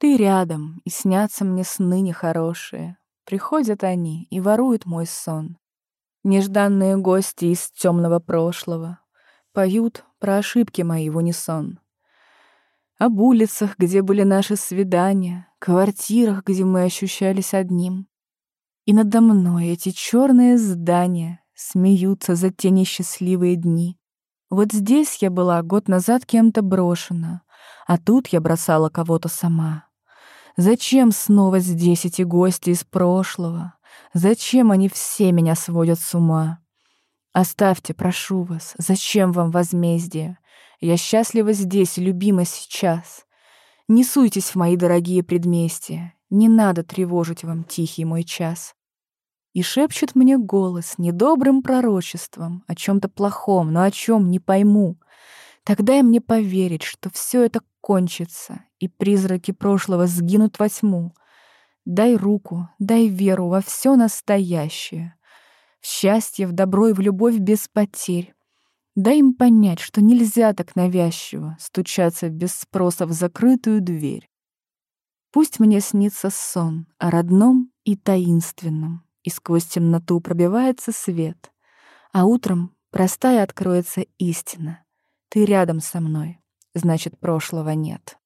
Ты рядом, и снятся мне сны нехорошие. Приходят они и воруют мой сон. Нежданные гости из темного прошлого Поют про ошибки мои в унисон. Об улицах, где были наши свидания, Квартирах, где мы ощущались одним. И надо мной эти черные здания Смеются за те несчастливые дни. Вот здесь я была год назад кем-то брошена, А тут я бросала кого-то сама. Зачем снова здесь эти гости из прошлого? Зачем они все меня сводят с ума? Оставьте, прошу вас, зачем вам возмездие? Я счастлива здесь, любима сейчас. Не суйтесь в мои дорогие предместья, не надо тревожить вам тихий мой час. И шепчет мне голос недобрым пророчеством о чем то плохом, но о чем не пойму. Тогда и мне поверить, что все это кончится, и призраки прошлого сгинут во тьму. Дай руку, дай веру во все настоящее, в счастье, в добро и в любовь без потерь. Дай им понять, что нельзя так навязчиво стучаться без спроса в закрытую дверь. Пусть мне снится сон о родном и таинственном, и сквозь темноту пробивается свет, а утром простая откроется истина. Ты рядом со мной, значит, прошлого нет.